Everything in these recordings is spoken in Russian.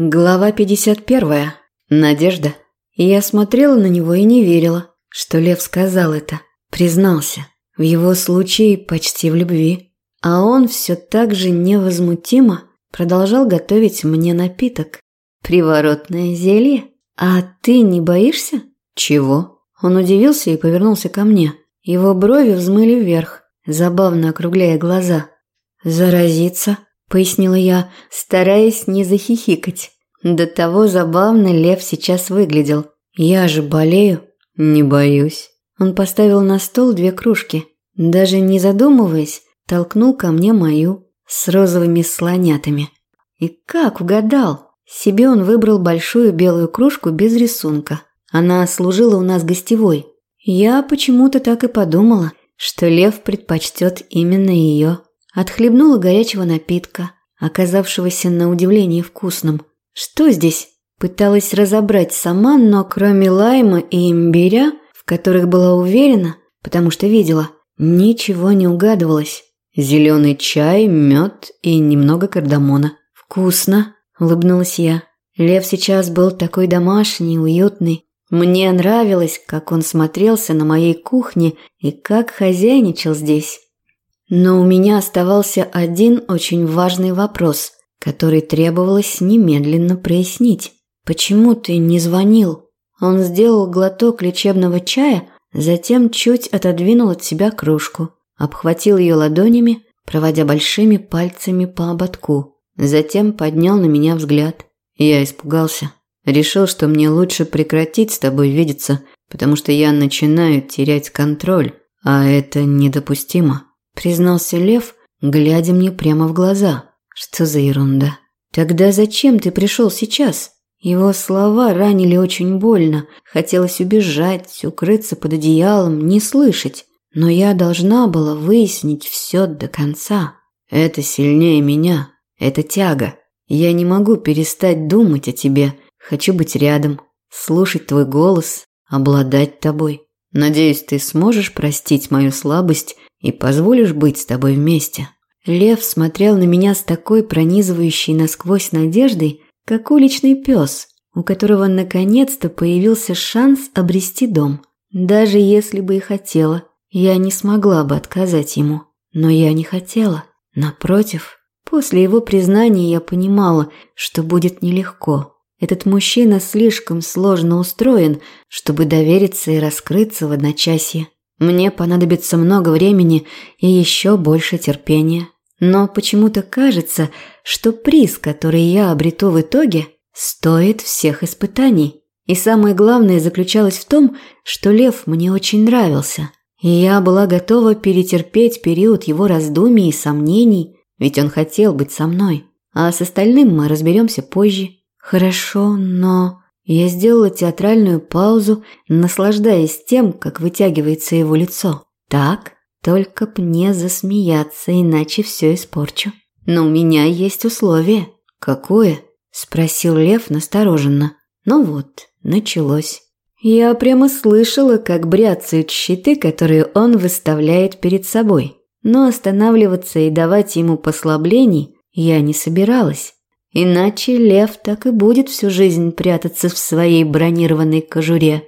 Глава 51. Надежда. Я смотрела на него и не верила, что Лев сказал это. Признался. В его случае почти в любви. А он все так же невозмутимо продолжал готовить мне напиток. Приворотное зелье? А ты не боишься? Чего? Он удивился и повернулся ко мне. Его брови взмыли вверх, забавно округляя глаза. Заразиться? – пояснила я, стараясь не захихикать. До того забавно Лев сейчас выглядел. Я же болею. Не боюсь. Он поставил на стол две кружки. Даже не задумываясь, толкнул ко мне мою с розовыми слонятами. И как угадал? Себе он выбрал большую белую кружку без рисунка. Она служила у нас гостевой. Я почему-то так и подумала, что Лев предпочтет именно ее. Отхлебнула горячего напитка, оказавшегося на удивление вкусным. Что здесь? Пыталась разобрать сама, но кроме лайма и имбиря, в которых была уверена, потому что видела, ничего не угадывалось. Зеленый чай, мед и немного кардамона. «Вкусно!» – улыбнулась я. Лев сейчас был такой домашний, уютный. Мне нравилось, как он смотрелся на моей кухне и как хозяйничал здесь. Но у меня оставался один очень важный вопрос, который требовалось немедленно прояснить. «Почему ты не звонил?» Он сделал глоток лечебного чая, затем чуть отодвинул от себя кружку, обхватил ее ладонями, проводя большими пальцами по ободку. Затем поднял на меня взгляд. Я испугался. Решил, что мне лучше прекратить с тобой видеться, потому что я начинаю терять контроль, а это недопустимо признался Лев, глядя мне прямо в глаза. Что за ерунда? Тогда зачем ты пришел сейчас? Его слова ранили очень больно. Хотелось убежать, укрыться под одеялом, не слышать. Но я должна была выяснить все до конца. Это сильнее меня. Это тяга. Я не могу перестать думать о тебе. Хочу быть рядом, слушать твой голос, обладать тобой. Надеюсь, ты сможешь простить мою слабость и позволишь быть с тобой вместе». Лев смотрел на меня с такой пронизывающей насквозь надеждой, как уличный пес, у которого наконец-то появился шанс обрести дом. Даже если бы и хотела, я не смогла бы отказать ему. Но я не хотела. Напротив, после его признания я понимала, что будет нелегко. Этот мужчина слишком сложно устроен, чтобы довериться и раскрыться в одночасье. Мне понадобится много времени и еще больше терпения. Но почему-то кажется, что приз, который я обрету в итоге, стоит всех испытаний. И самое главное заключалось в том, что Лев мне очень нравился. И я была готова перетерпеть период его раздумий и сомнений, ведь он хотел быть со мной. А с остальным мы разберемся позже. Хорошо, но... Я сделала театральную паузу, наслаждаясь тем, как вытягивается его лицо. Так, только б не засмеяться, иначе все испорчу. Но у меня есть условие. Какое? Спросил Лев настороженно. Ну вот, началось. Я прямо слышала, как бряцают щиты, которые он выставляет перед собой. Но останавливаться и давать ему послаблений я не собиралась. Иначе лев так и будет всю жизнь прятаться в своей бронированной кожуре.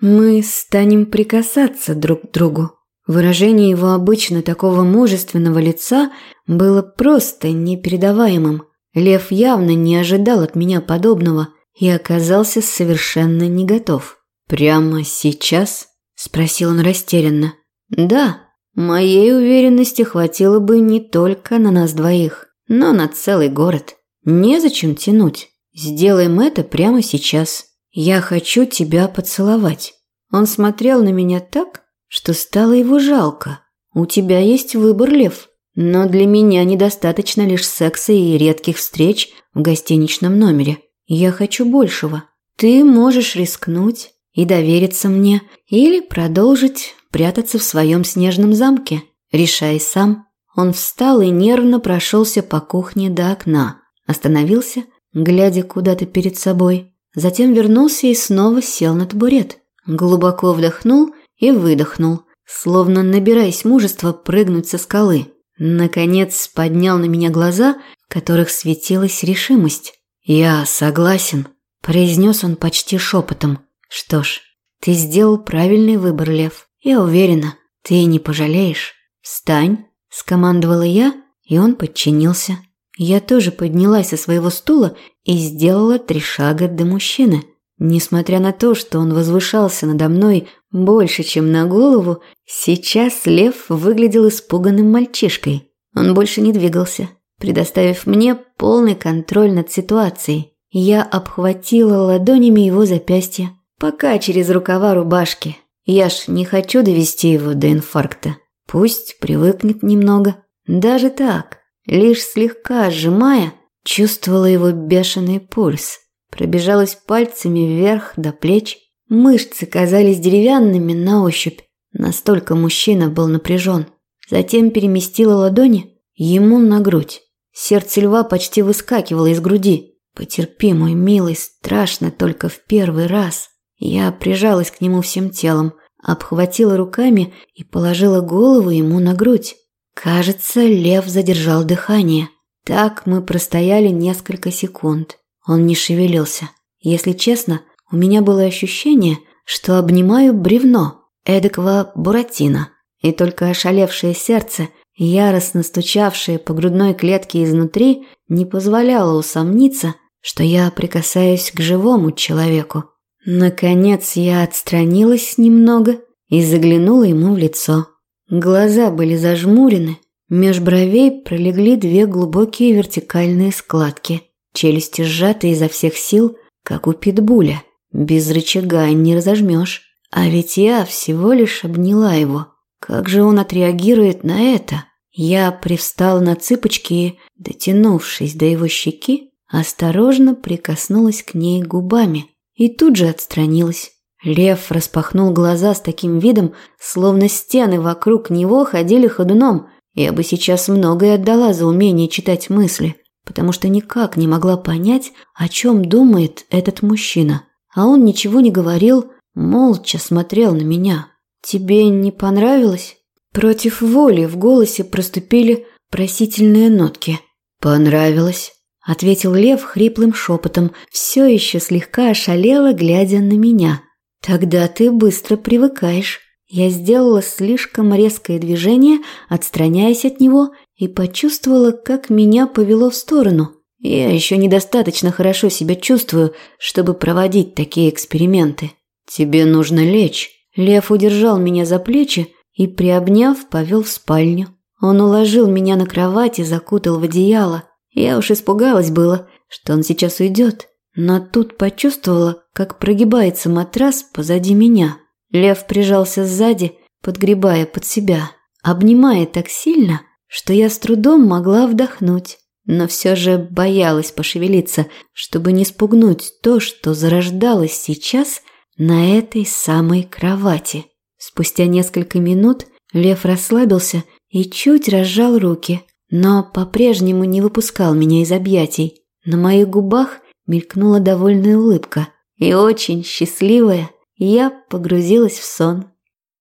Мы станем прикасаться друг к другу. Выражение его обычно такого мужественного лица было просто непередаваемым. Лев явно не ожидал от меня подобного и оказался совершенно не готов. «Прямо сейчас?» – спросил он растерянно. «Да, моей уверенности хватило бы не только на нас двоих, но на целый город». Незачем тянуть. Сделаем это прямо сейчас. Я хочу тебя поцеловать. Он смотрел на меня так, что стало его жалко. У тебя есть выбор, Лев. Но для меня недостаточно лишь секса и редких встреч в гостиничном номере. Я хочу большего. Ты можешь рискнуть и довериться мне или продолжить прятаться в своем снежном замке. Решай сам. Он встал и нервно прошелся по кухне до окна. Остановился, глядя куда-то перед собой. Затем вернулся и снова сел на табурет. Глубоко вдохнул и выдохнул, словно набираясь мужества прыгнуть со скалы. Наконец поднял на меня глаза, в которых светилась решимость. «Я согласен», – произнес он почти шепотом. «Что ж, ты сделал правильный выбор, Лев. Я уверена, ты не пожалеешь. Встань», – скомандовала я, и он подчинился. Я тоже поднялась со своего стула и сделала три шага до мужчины. Несмотря на то, что он возвышался надо мной больше, чем на голову, сейчас лев выглядел испуганным мальчишкой. Он больше не двигался, предоставив мне полный контроль над ситуацией. Я обхватила ладонями его запястье, пока через рукава рубашки. Я ж не хочу довести его до инфаркта. Пусть привыкнет немного. Даже так, лишь слегка сжимая, чувствовала его бешеный пульс. Пробежалась пальцами вверх до плеч. Мышцы казались деревянными на ощупь. Настолько мужчина был напряжен. Затем переместила ладони ему на грудь. Сердце льва почти выскакивало из груди. Потерпи, мой милый, страшно только в первый раз. Я прижалась к нему всем телом, обхватила руками и положила голову ему на грудь. Кажется, лев задержал дыхание. Так мы простояли несколько секунд. Он не шевелился. Если честно, у меня было ощущение, что обнимаю бревно, эдакого буратино. И только ошалевшее сердце, яростно стучавшее по грудной клетке изнутри, не позволяло усомниться, что я прикасаюсь к живому человеку. Наконец я отстранилась немного и заглянула ему в лицо. Глаза были зажмурены, меж бровей пролегли две глубокие вертикальные складки. Челюсти сжаты изо всех сил, как у питбуля. Без рычага не разожмешь. А ведь я всего лишь обняла его. Как же он отреагирует на это? Я привстала на цыпочки и, дотянувшись до его щеки, осторожно прикоснулась к ней губами и тут же отстранилась. Лев распахнул глаза с таким видом, словно стены вокруг него ходили ходуном. Я бы сейчас многое отдала за умение читать мысли, потому что никак не могла понять, о чем думает этот мужчина. А он ничего не говорил, молча смотрел на меня. «Тебе не понравилось?» Против воли в голосе проступили просительные нотки. «Понравилось», – ответил Лев хриплым шепотом, все еще слегка ошалело, глядя на меня. «Тогда ты быстро привыкаешь». Я сделала слишком резкое движение, отстраняясь от него, и почувствовала, как меня повело в сторону. Я еще недостаточно хорошо себя чувствую, чтобы проводить такие эксперименты. Тебе нужно лечь. Лев удержал меня за плечи и, приобняв, повел в спальню. Он уложил меня на кровать и закутал в одеяло. Я уж испугалась было, что он сейчас уйдет, но тут почувствовала, как прогибается матрас позади меня. Лев прижался сзади, подгребая под себя, обнимая так сильно, что я с трудом могла вдохнуть, но все же боялась пошевелиться, чтобы не спугнуть то, что зарождалось сейчас на этой самой кровати. Спустя несколько минут лев расслабился и чуть разжал руки, но по-прежнему не выпускал меня из объятий. На моих губах мелькнула довольная улыбка, и очень счастливая я погрузилась в сон.